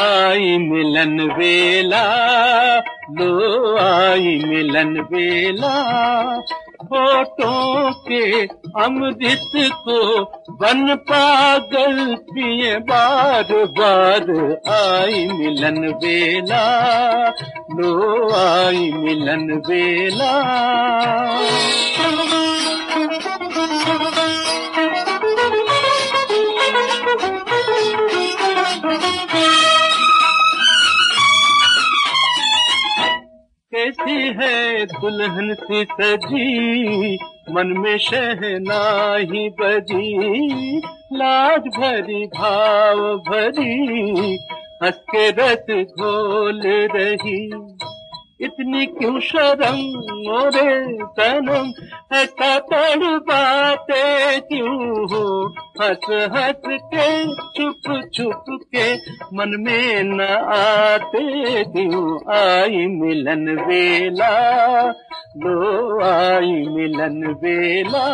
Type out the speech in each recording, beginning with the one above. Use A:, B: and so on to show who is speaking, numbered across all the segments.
A: आई मिलन वेला लो आई मिलन वेला। फ़ोटो के अमृत को बन पागल पिए बार बार। आई मिलन बेला, लो, आई मिलन वेला दुल्हन सी सजी, मन में शहनाही बजी। लाज भरी, भाव भरी, हंस के रस घोल रही। इतनी क्यों शर्म? मोरे तनम ऐसा तड़ बातें क्यों हो? हंस हंस के, छुप छुप के मन में न आते क्यों? आई मिलन वेला लो आई मिलन वेला।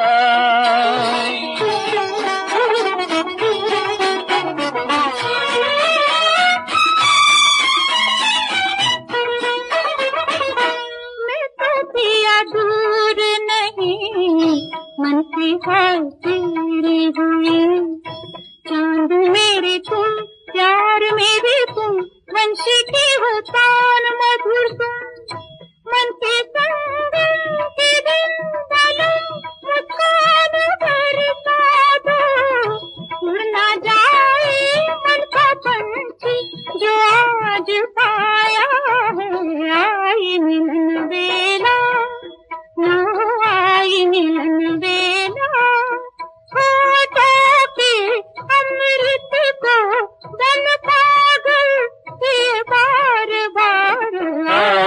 B: की हाल तेरी हुई चाँद मेरे तुम प्यार मेरे तुम वंशी की हो तान मधुर तुम मन के संग के दिन डालो मुस्कान बरसा दो उड़ ना जाए मन का पंछी जो आज पाया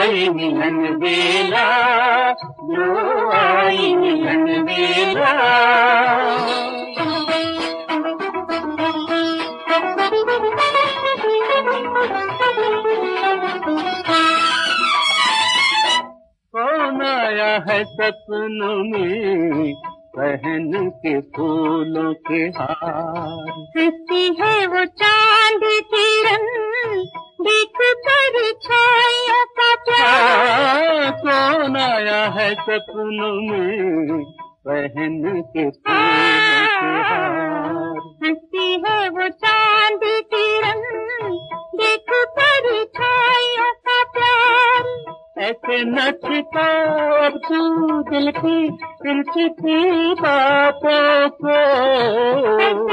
B: आई मिलन वेला।
A: लो आई मिलन वेला कौन आया है सपनों में? पहन के फूलों के हार।
B: हंसती है वो चाँद किरण
A: सपनों में पहन के के
B: हंसती है वो चाँद किरण देख कर छाया का प्यार।
A: ऐसे नचता अब तू दिल की दिलचस्पी बातों को।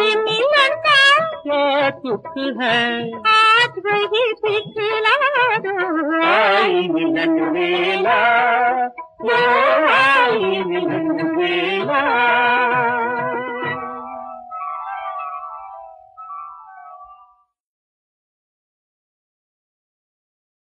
B: मिलन का
A: क्या दुख है?
B: आज वही दिखला दो।
A: आई मिलन वेला Oh, I'm in the.